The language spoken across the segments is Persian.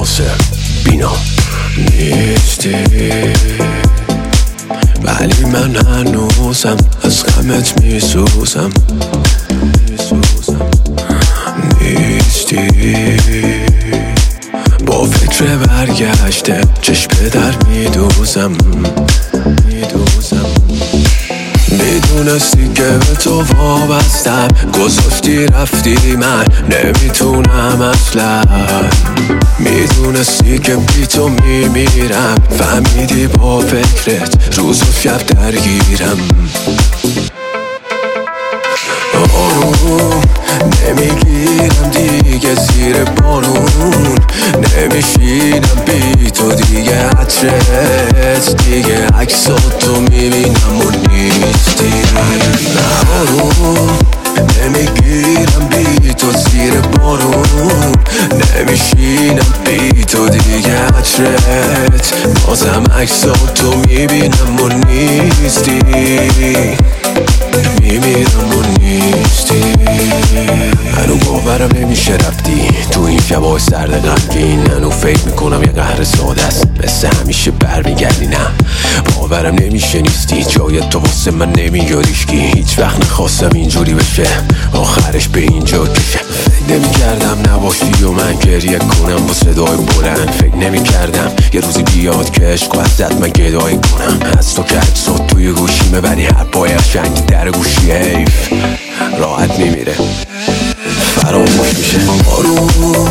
واسه بینا نیستی. ولی من هنوزم از غمت میسوزم. نیستی. با فکر برگشته چشم در میدوزم. میدوزم. می‌دونستی که به تو وابستم. گذاشتی رفتی من. نمی‌تونم اصلا. می‌دونستی که بی تو میمیرم. فهمیدی با فکرت روز و شب درگیرم. آروم نمی‌گیرم دیگه زیر بارون نمیشینم بی تو دیگه عطرت. دیگه تو می‌بینم و نیستی. آروم نمی‌گیرم. زیر بارون. نمیشینم بی تو دیگه عطرت. بازم تو می‌بینم و نیستی. میمیرم و نیستی. هنو باورم نمیشه رفتی تو این شبای سرد غمگین. هنو فکر می‌کنم یه قهر ساده است. مثل همیشه برمیگردی باورم نمیشه نیستی. جای تو واسه من نمیاریشگی هیچ وقت نخواستم اینجوری بشه. آخرش به اینجا کشه. فکر نمی‌کردم نباشی و من گریه کنم با صدای بلند. فکر نمی‌کردم یه روزی بیاد که عشق و من گدایی کنم. از تو که توی گوشی ولی هر پای شنگ در گوشی حیف. راحت میمیره فراموش میشه. آروم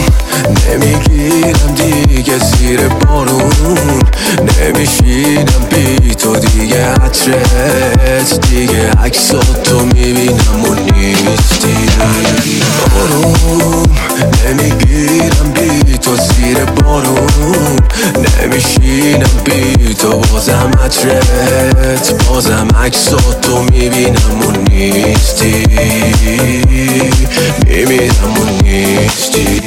نمی‌گیرم دیگه زیر بارون. عطرت دیگه تو می‌بینم و نیستی. آروم نمی‌گیرم بی تو زیر بارون. نمیشینم بی تو بازم عطرت بازم تو می‌بینم و نیستی. میمیرم و نیستی.